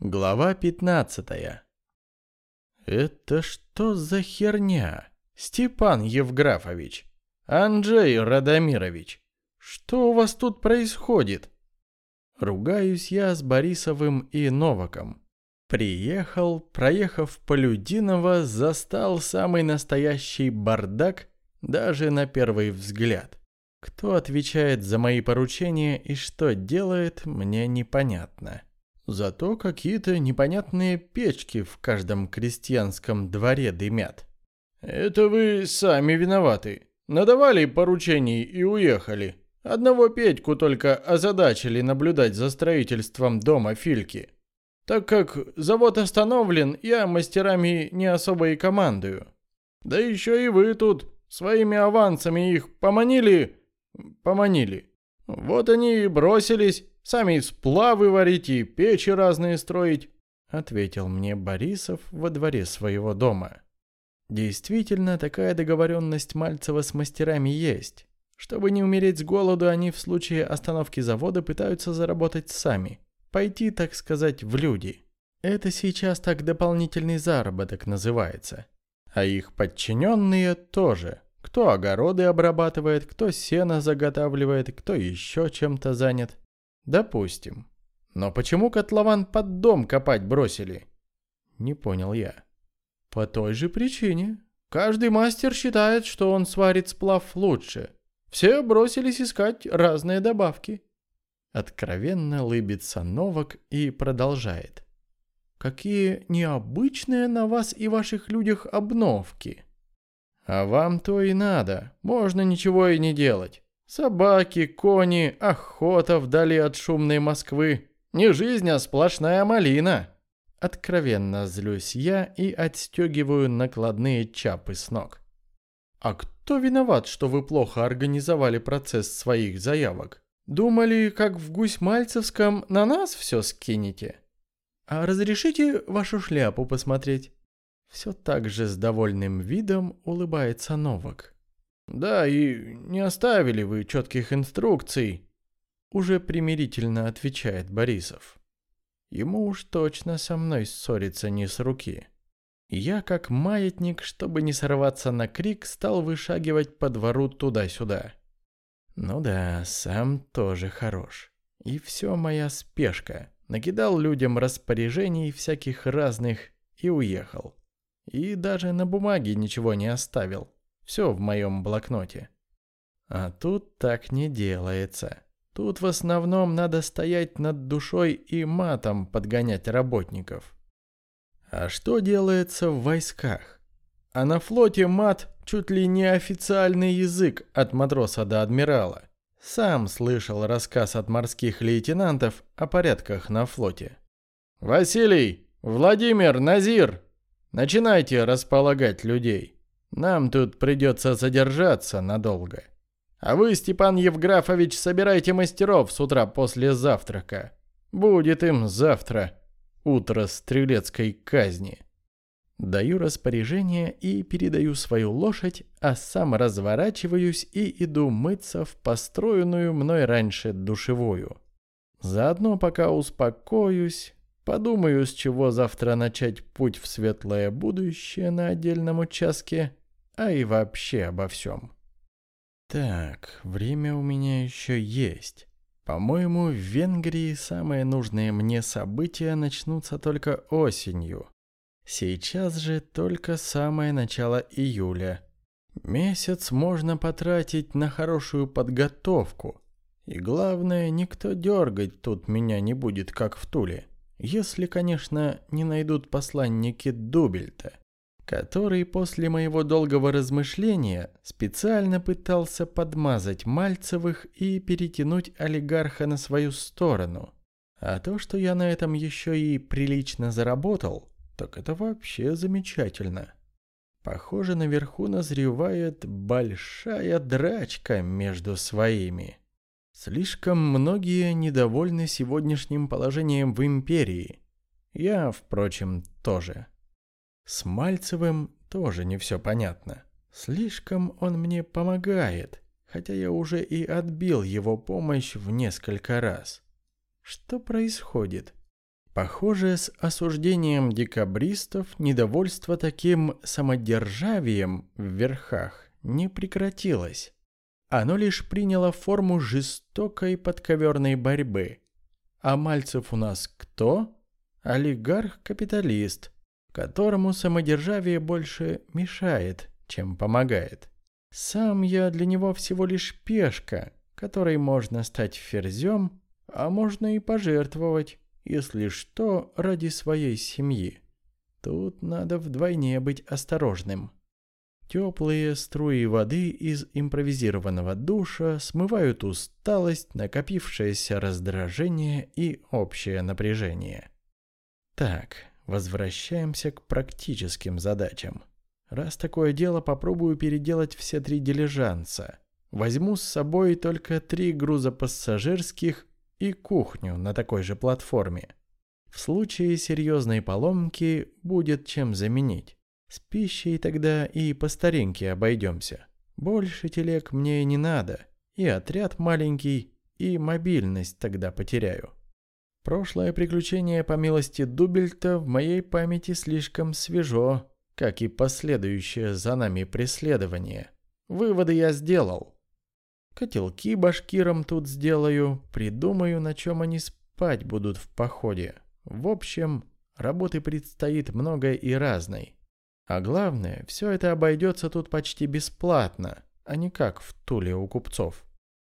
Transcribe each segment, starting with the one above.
Глава 15 «Это что за херня? Степан Евграфович, Анджей Радомирович, что у вас тут происходит?» Ругаюсь я с Борисовым и Новаком. Приехал, проехав по Людиново, застал самый настоящий бардак, даже на первый взгляд. Кто отвечает за мои поручения и что делает, мне непонятно. Зато какие-то непонятные печки в каждом крестьянском дворе дымят. «Это вы сами виноваты. Надавали поручений и уехали. Одного Петьку только озадачили наблюдать за строительством дома Фильки. Так как завод остановлен, я мастерами не особо и командую. Да еще и вы тут своими авансами их поманили... поманили. Вот они и бросились, Сами сплавы варить и печи разные строить», — ответил мне Борисов во дворе своего дома. Действительно, такая договоренность Мальцева с мастерами есть. Чтобы не умереть с голоду, они в случае остановки завода пытаются заработать сами. Пойти, так сказать, в люди. Это сейчас так дополнительный заработок называется. А их подчиненные тоже. Кто огороды обрабатывает, кто сено заготавливает, кто еще чем-то занят. Допустим. Но почему котлован под дом копать бросили? Не понял я. По той же причине. Каждый мастер считает, что он сварит сплав лучше. Все бросились искать разные добавки. Откровенно лыбится Новак и продолжает. Какие необычные на вас и ваших людях обновки. А вам то и надо. Можно ничего и не делать. Собаки, кони, охота вдали от шумной Москвы. Не жизнь, а сплошная малина. Откровенно злюсь я и отстегиваю накладные чапы с ног. А кто виноват, что вы плохо организовали процесс своих заявок? Думали, как в Гусь-Мальцевском, на нас все скинете? А разрешите вашу шляпу посмотреть? Все так же с довольным видом улыбается Новак. «Да, и не оставили вы четких инструкций», — уже примирительно отвечает Борисов. Ему уж точно со мной ссориться не с руки. Я, как маятник, чтобы не сорваться на крик, стал вышагивать по двору туда-сюда. Ну да, сам тоже хорош. И все моя спешка. Накидал людям распоряжений всяких разных и уехал. И даже на бумаге ничего не оставил. Все в моем блокноте. А тут так не делается. Тут в основном надо стоять над душой и матом подгонять работников. А что делается в войсках? А на флоте мат чуть ли не официальный язык от матроса до адмирала. Сам слышал рассказ от морских лейтенантов о порядках на флоте. «Василий! Владимир! Назир! Начинайте располагать людей!» Нам тут придется задержаться надолго. А вы, Степан Евграфович, собирайте мастеров с утра после завтрака. Будет им завтра утро стрелецкой казни. Даю распоряжение и передаю свою лошадь, а сам разворачиваюсь и иду мыться в построенную мной раньше душевую. Заодно пока успокоюсь, подумаю, с чего завтра начать путь в светлое будущее на отдельном участке, а и вообще обо всем. Так, время у меня еще есть. По-моему, в Венгрии самые нужные мне события начнутся только осенью. Сейчас же только самое начало июля. Месяц можно потратить на хорошую подготовку. И главное, никто дергать тут меня не будет, как в Туле. Если, конечно, не найдут посланники Дубельта который после моего долгого размышления специально пытался подмазать Мальцевых и перетянуть олигарха на свою сторону. А то, что я на этом еще и прилично заработал, так это вообще замечательно. Похоже, наверху назревает большая драчка между своими. Слишком многие недовольны сегодняшним положением в империи. Я, впрочем, тоже. С Мальцевым тоже не все понятно. Слишком он мне помогает, хотя я уже и отбил его помощь в несколько раз. Что происходит? Похоже, с осуждением декабристов недовольство таким самодержавием в верхах не прекратилось. Оно лишь приняло форму жестокой подковерной борьбы. А Мальцев у нас кто? Олигарх-капиталист, которому самодержавие больше мешает, чем помогает. Сам я для него всего лишь пешка, которой можно стать ферзем, а можно и пожертвовать, если что, ради своей семьи. Тут надо вдвойне быть осторожным. Теплые струи воды из импровизированного душа смывают усталость, накопившееся раздражение и общее напряжение. Так, возвращаемся к практическим задачам. Раз такое дело, попробую переделать все три дилижанса. Возьму с собой только три груза пассажирских и кухню на такой же платформе. В случае серьезной поломки будет чем заменить. С пищей тогда и по старинке обойдемся. Больше телег мне не надо, и отряд маленький, и мобильность тогда потеряю. Прошлое приключение по милости Дубельта в моей памяти слишком свежо, как и последующее за нами преследование. Выводы я сделал. Котелки башкирам тут сделаю, придумаю, на чем они спать будут в походе. В общем, работы предстоит много и разной. А главное, все это обойдется тут почти бесплатно, а не как в Туле у купцов.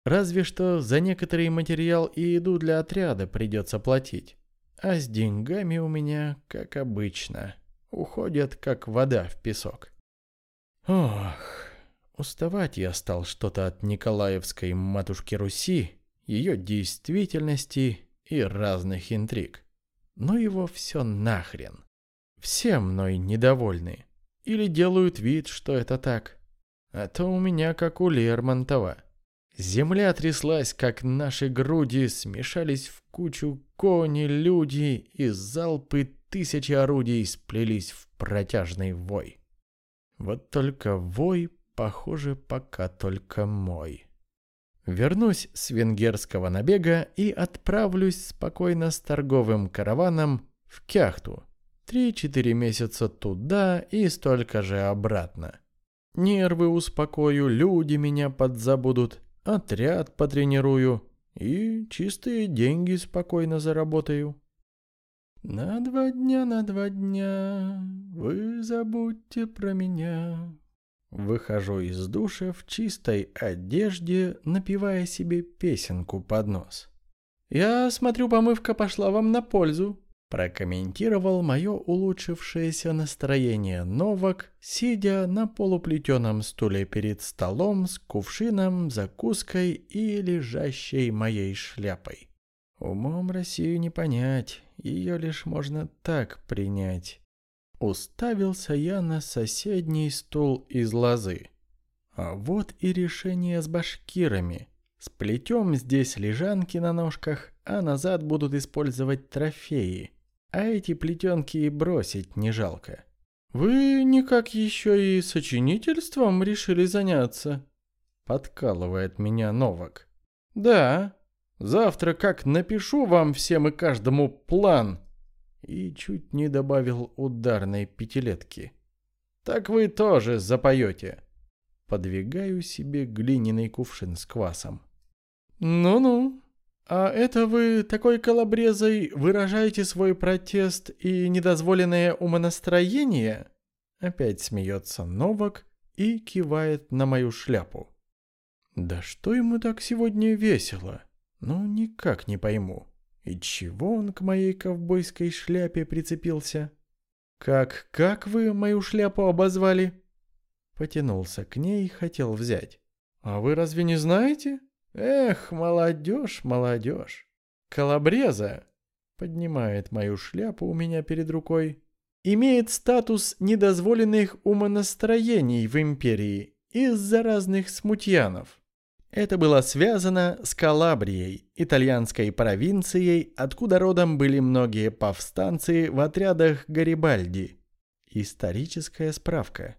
Разве что за некоторый материал и еду для отряда придется платить. А с деньгами у меня, как обычно, уходят как вода в песок. Ох, уставать я стал что-то от Николаевской матушки Руси, ее действительности и разных интриг. Но его все нахрен. Все мной недовольны. Или делают вид, что это так. А то у меня как у Лермонтова. Земля тряслась, как наши груди, смешались в кучу кони, люди, и залпы тысячи орудий сплелись в протяжный вой. Вот только вой, похоже, пока только мой. Вернусь с венгерского набега и отправлюсь спокойно с торговым караваном в Кяхту, Три-четыре месяца туда и столько же обратно. Нервы успокою, люди меня подзабудут, отряд потренирую и чистые деньги спокойно заработаю. На два дня, на два дня вы забудьте про меня. Выхожу из душа в чистой одежде, напевая себе песенку под нос. Я смотрю, помывка пошла вам на пользу прокомментировал мое улучшившееся настроение Новак, сидя на полуплетеном стуле перед столом с кувшином, закуской и лежащей моей шляпой. Умом Россию не понять, ее лишь можно так принять. Уставился я на соседний стул из лозы. А вот и решение с башкирами. Сплетем здесь лежанки на ножках, а назад будут использовать трофеи а эти плетенки и бросить не жалко. «Вы никак еще и сочинительством решили заняться?» Подкалывает меня Новак. «Да, завтра как напишу вам всем и каждому план!» И чуть не добавил ударной пятилетки. «Так вы тоже запоете!» Подвигаю себе глиняный кувшин с квасом. «Ну-ну, «А это вы такой колобрезой выражаете свой протест и недозволенное умонастроение?» Опять смеется Новак и кивает на мою шляпу. «Да что ему так сегодня весело? Ну, никак не пойму. И чего он к моей ковбойской шляпе прицепился?» «Как, как вы мою шляпу обозвали?» Потянулся к ней и хотел взять. «А вы разве не знаете?» Эх, молодежь, молодежь. Калабреза поднимает мою шляпу у меня перед рукой. Имеет статус недозволенных умонастроений в империи из-за разных смутьянов. Это было связано с Калабрией, итальянской провинцией, откуда родом были многие повстанцы в отрядах Гарибальди. Историческая справка.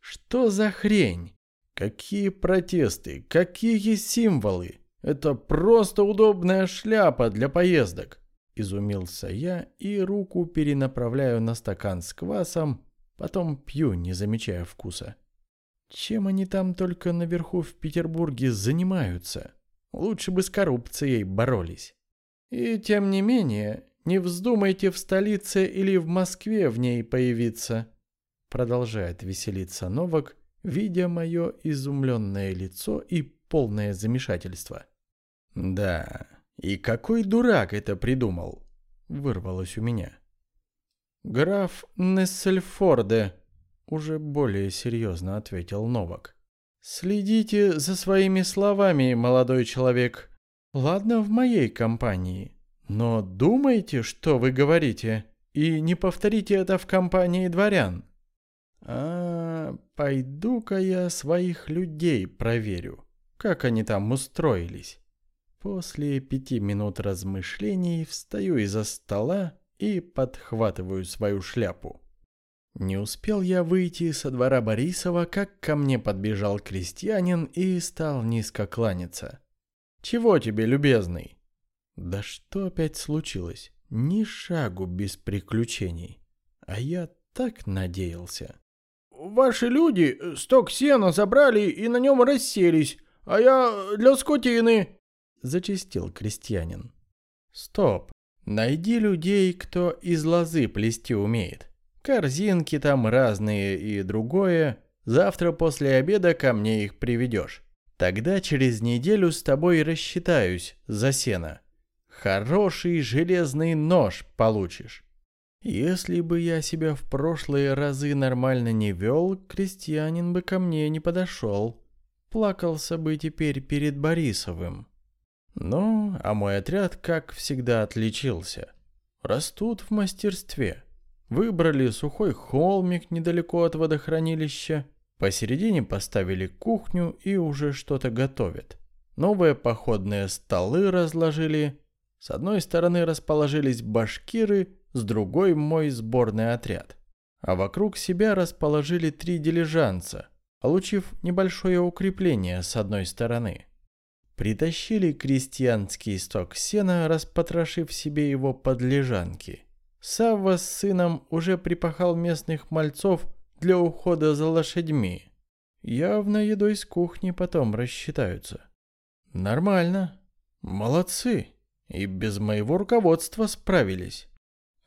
Что за хрень? Какие протесты, какие символы. Это просто удобная шляпа для поездок. изумился я и руку перенаправляю на стакан с квасом, потом пью, не замечая вкуса. Чем они там только наверху в Петербурге занимаются? Лучше бы с коррупцией боролись. И тем не менее, не вздумайте в столице или в Москве в ней появиться. Продолжает веселиться Новак, видя мое изумленное лицо и полное замешательство. Да, и какой дурак это придумал? Вырвалось у меня. Граф Нессельфорде, уже более серьезно ответил Новак. Следите за своими словами, молодой человек. Ладно, в моей компании. Но думайте, что вы говорите, и не повторите это в компании дворян. А, пойду-ка я своих людей проверю, как они там устроились. После пяти минут размышлений встаю из-за стола и подхватываю свою шляпу. Не успел я выйти со двора Борисова, как ко мне подбежал крестьянин и стал низко кланяться. «Чего тебе, любезный?» «Да что опять случилось? Ни шагу без приключений. А я так надеялся». «Ваши люди сток сена забрали и на нем расселись, а я для скотины», — зачистил крестьянин. «Стоп. Найди людей, кто из лозы плести умеет. Корзинки там разные и другое. Завтра после обеда ко мне их приведешь. Тогда через неделю с тобой рассчитаюсь за сено. Хороший железный нож получишь. Если бы я себя в прошлые разы нормально не вел, крестьянин бы ко мне не подошел. Плакался бы теперь перед Борисовым. Ну, а мой отряд, как всегда, отличился. Растут в мастерстве. Выбрали сухой холмик недалеко от водохранилища. Посередине поставили кухню и уже что-то готовят. Новые походные столы разложили. С одной стороны расположились башкиры, с другой мой сборный отряд. А вокруг себя расположили три дилижанца, получив небольшое укрепление с одной стороны. Притащили крестьянский сток сена, распотрошив себе его под лежанки – Савва с сыном уже припахал местных мальцов для ухода за лошадьми. Явно едой с кухни потом рассчитаются. Нормально. Молодцы. И без моего руководства справились.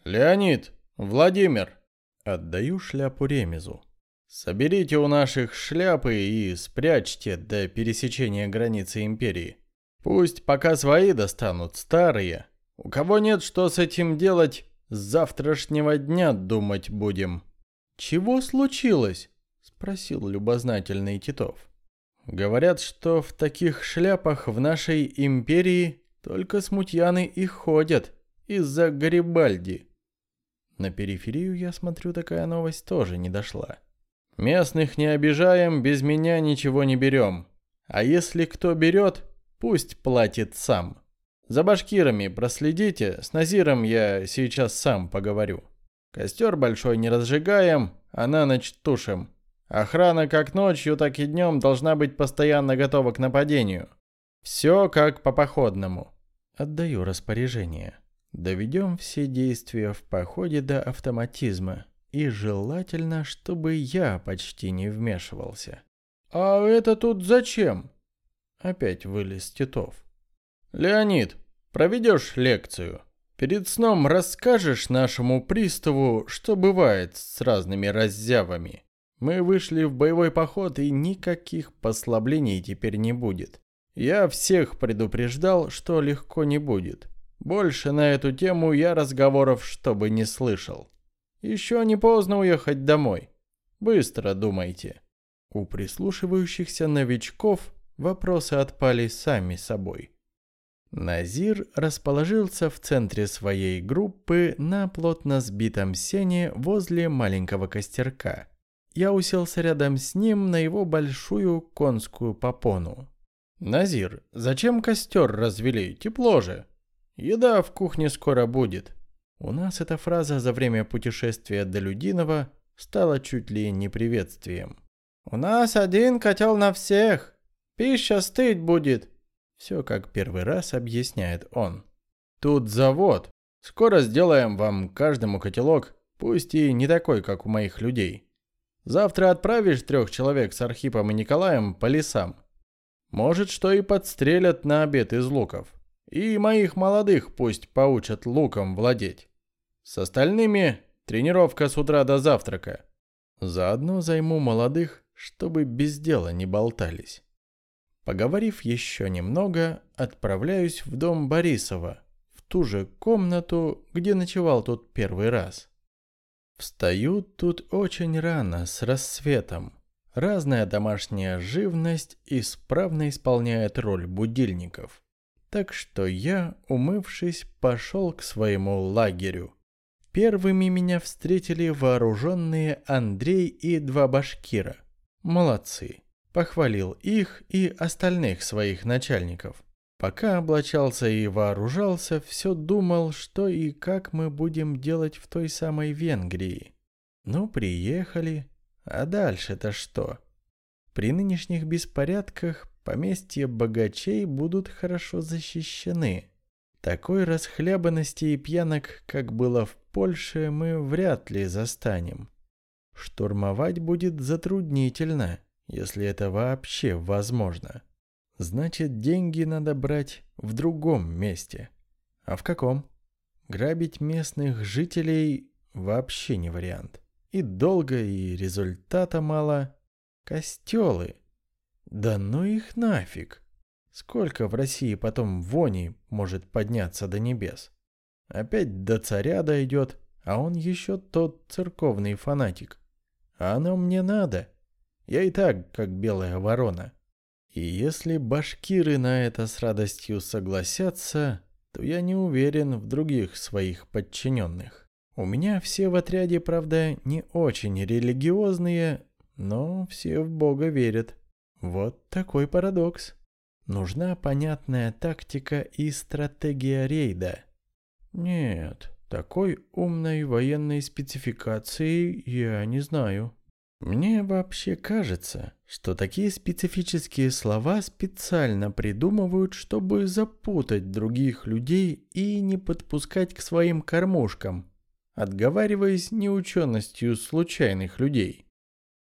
Леонид, Владимир. Отдаю шляпу Ремезу. Соберите у наших шляпы и спрячьте до пересечения границы империи. Пусть пока свои достанут, старые. У кого нет что с этим делать, с завтрашнего дня думать будем. Чего случилось? Спросил любознательный Титов. Говорят, что в таких шляпах в нашей империи только смутьяны и ходят из-за Гарибальди. На периферию, я смотрю, такая новость тоже не дошла. Местных не обижаем, без меня ничего не берем. А если кто берет, пусть платит сам. За башкирами проследите, с Назиром я сейчас сам поговорю. Костер большой не разжигаем, а на ночь тушим. Охрана как ночью, так и днем должна быть постоянно готова к нападению. Все как по походному. Отдаю распоряжение. Доведем все действия в походе до автоматизма. И желательно, чтобы я почти не вмешивался. «А это тут зачем?» Опять вылез Титов. «Леонид, проведешь лекцию. Перед сном расскажешь нашему приставу, что бывает с разными раззявами. Мы вышли в боевой поход, и никаких послаблений теперь не будет. Я всех предупреждал, что легко не будет. Больше на эту тему я разговоров чтобы не слышал. Еще не поздно уехать домой. Быстро думайте». У прислушивающихся новичков вопросы отпали сами собой. Назир расположился в центре своей группы на плотно сбитом сене возле маленького костерка. Я уселся рядом с ним на его большую конскую попону. «Назир, зачем костер развели? Тепло же. Еда в кухне скоро будет». У нас эта фраза за время путешествия до Людинова стала чуть ли не приветствием. «У нас один котел на всех. Пища стыть будет. Все как первый раз объясняет он. Тут завод. Скоро сделаем вам каждому котелок, пусть и не такой, как у моих людей. Завтра отправишь трех человек с Архипом и Николаем по лесам. Может, что и подстрелят на обед из луков. И моих молодых пусть поучат луком владеть. С остальными тренировка с утра до завтрака. Заодно займу молодых, чтобы без дела не болтались. Поговорив еще немного, отправляюсь в дом Борисова, в ту же комнату, где ночевал тот первый раз. Встаю тут очень рано, с рассветом. Разная домашняя живность исправно исполняет роль будильников. Так что я, умывшись, пошел к своему лагерю. Первыми меня встретили вооруженные Андрей и два башкира. Молодцы похвалил их и остальных своих начальников. Пока облачался и вооружался, все думал, что и как мы будем делать в той самой Венгрии. Ну, приехали. А дальше-то что? При нынешних беспорядках поместья богачей будут хорошо защищены. Такой расхлябанности и пьянок, как было в Польше, мы вряд ли застанем. Штурмовать будет затруднительно если это вообще возможно. Значит, деньги надо брать в другом месте. А в каком? Грабить местных жителей вообще не вариант. И долго, и результата мало. Костелы. Да ну их нафиг. Сколько в России потом вони может подняться до небес? Опять до царя дойдет, а он еще тот церковный фанатик. А оно мне надо. Я и так, как белая ворона. И если башкиры на это с радостью согласятся, то я не уверен в других своих подчиненных. У меня все в отряде, правда, не очень религиозные, но все в Бога верят. Вот такой парадокс. Нужна понятная тактика и стратегия рейда. Нет, такой умной военной спецификации я не знаю. Мне вообще кажется, что такие специфические слова специально придумывают, чтобы запутать других людей и не подпускать к своим кормушкам, отговариваясь неученостью случайных людей.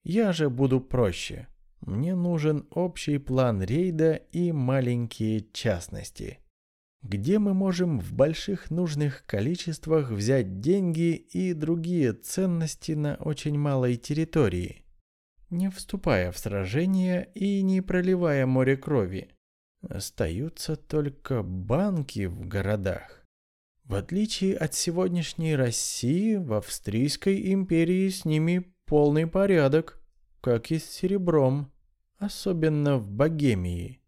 Я же буду проще. Мне нужен общий план рейда и маленькие частности где мы можем в больших нужных количествах взять деньги и другие ценности на очень малой территории, не вступая в сражение и не проливая море крови. Остаются только банки в городах. В отличие от сегодняшней России, в Австрийской империи с ними полный порядок, как и с серебром, особенно в Богемии.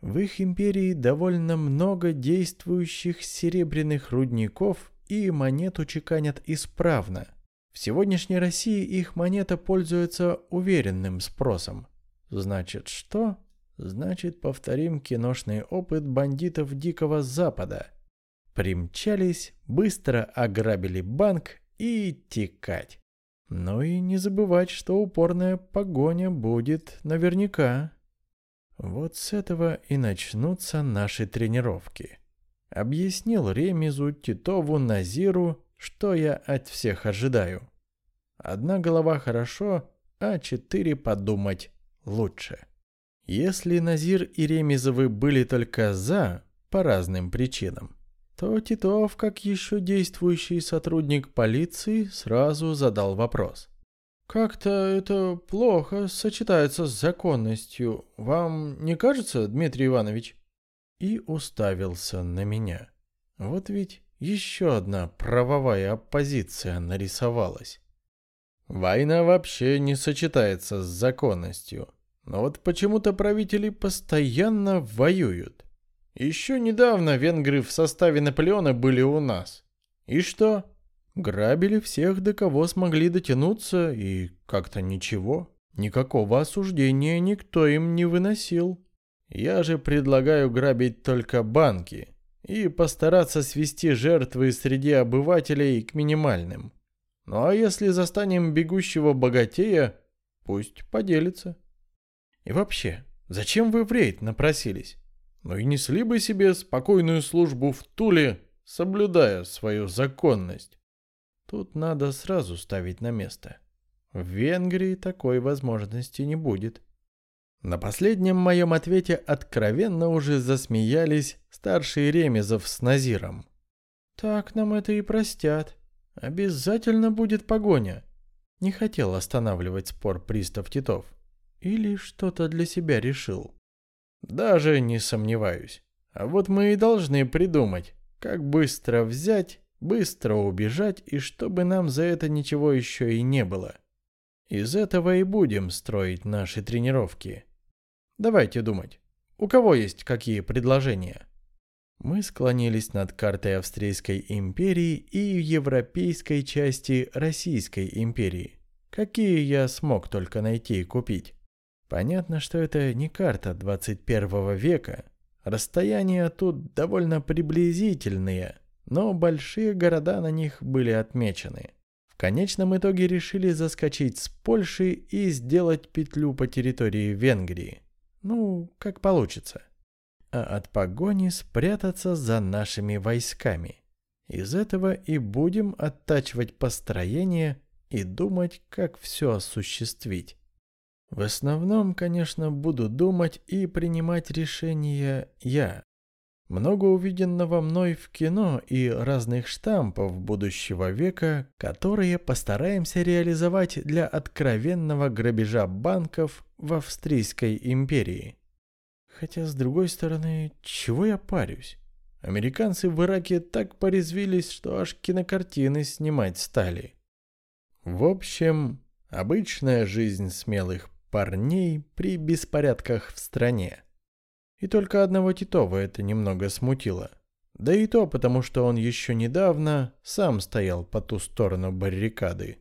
В их империи довольно много действующих серебряных рудников и монету чеканят исправно. В сегодняшней России их монета пользуется уверенным спросом. Значит что? Значит повторим киношный опыт бандитов Дикого Запада. Примчались, быстро ограбили банк и текать. Но и не забывать, что упорная погоня будет наверняка. Вот с этого и начнутся наши тренировки. Объяснил Ремизу, Титову, Назиру, что я от всех ожидаю. Одна голова хорошо, а четыре подумать лучше. Если Назир и Ремизовы были только «за» по разным причинам, то Титов, как еще действующий сотрудник полиции, сразу задал вопрос. Как-то это плохо сочетается с законностью. Вам не кажется, Дмитрий Иванович? И уставился на меня. Вот ведь еще одна правовая оппозиция нарисовалась. Война вообще не сочетается с законностью. Но вот почему-то правители постоянно воюют. Еще недавно венгры в составе Наполеона были у нас. И что? Грабили всех, до кого смогли дотянуться, и как-то ничего. Никакого осуждения никто им не выносил. Я же предлагаю грабить только банки и постараться свести жертвы среди обывателей к минимальным. Ну а если застанем бегущего богатея, пусть поделится. И вообще, зачем вы в рейд напросились? Ну и несли бы себе спокойную службу в Туле соблюдая свою законность. Тут надо сразу ставить на место. В Венгрии такой возможности не будет. На последнем моем ответе откровенно уже засмеялись старший Ремезов с Назиром. «Так нам это и простят. Обязательно будет погоня». Не хотел останавливать спор пристав Титов. Или что-то для себя решил. Даже не сомневаюсь. А вот мы и должны придумать, как быстро взять, быстро убежать, и чтобы нам за это ничего еще и не было. Из этого и будем строить наши тренировки. Давайте думать. У кого есть какие предложения? Мы склонились над картой Австрийской империи и европейской части Российской империи. Какие я смог только найти и купить. Понятно, что это не карта 21 века. Расстояния тут довольно приблизительные, но большие города на них были отмечены. В конечном итоге решили заскочить с Польши и сделать петлю по территории Венгрии. Ну, как получится. А от погони спрятаться за нашими войсками. Из этого и будем оттачивать построение и думать, как все осуществить. В основном, конечно, буду думать и принимать решения я. Много увиденного мной в кино и разных штампов будущего века, которые постараемся реализовать для откровенного грабежа банков в Австрийской империи. Хотя, с другой стороны, чего я парюсь? Американцы в Ираке так порезвились, что аж кинокартины снимать стали. В общем, обычная жизнь смелых парней при беспорядках в стране. И только одного Титова это немного смутило. Да и то потому, что он еще недавно сам стоял по ту сторону баррикады.